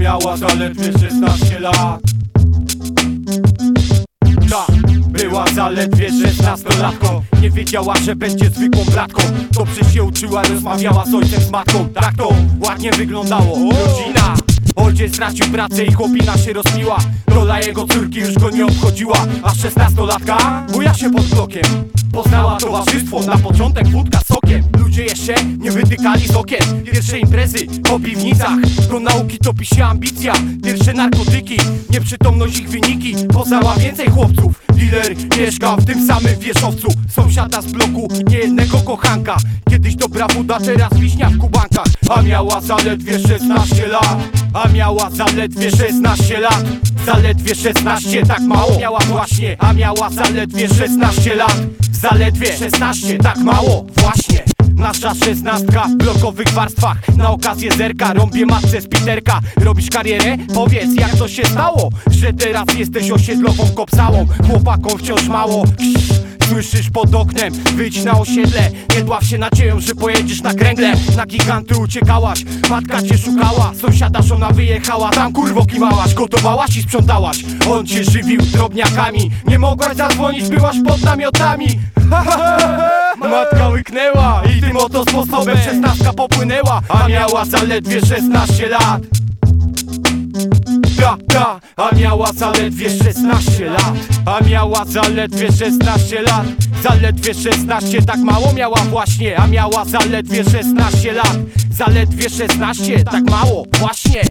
miała zaledwie 16 lat. Tak, była zaledwie 16-latką Nie wiedziała, że będzie zwykłą bratką. Dobrze się uczyła, rozmawiała z ojcem, z matką. Tak to ładnie wyglądało. Rodzina Ojciec stracił pracę i chłopina się rozpiła Rola jego córki już go nie obchodziła. A szesnastolatka buja się pod blokiem. Poznała towarzystwo, na początek wódka sokiem. Ludzie jeszcze nie wytykali z okien. Pierwsze imprezy po piwnicach Do nauki topi się ambicja. Pierwsze narkotyki, nieprzytomność ich wyniki. Poznała więcej chłopców. Dealer mieszka w tym samym wieżowcu Sąsiada z bloku, niejednego kochanka. Kiedyś dobra buda, teraz wiśnia w kubankach A miała zaledwie 16 lat A miała zaledwie 16 lat. Zaledwie 16, tak mało. Miała właśnie. A miała zaledwie 16 lat. Zaledwie 16, tak mało. Właśnie. Nasza szesnastka w blokowych warstwach. Na okazję zerka, rąbie matce z piterka Robisz karierę? Powiedz jak to się stało Że teraz jesteś osiedlową kopsałą. Chłopakom wciąż mało Słyszysz pod oknem, wyjdź na osiedle. Nie dław się nadzieją, że pojedziesz na kręgle. Na giganty uciekałaś, matka cię szukała. Sąsiada żona wyjechała, tam kurwo kimałaś Gotowałaś i sprzątałaś, on cię żywił drobniakami. Nie mogłaś zadzwonić, byłaś pod namiotami. Matka łyknęła i tym oto sposobem szesnastka popłynęła A miała zaledwie 16 lat Ta, a miała zaledwie 16 lat. A miała zaledwie 16 lat. Zaledwie 16, tak mało miała właśnie. A miała zaledwie 16 lat. Zaledwie 16, tak mało właśnie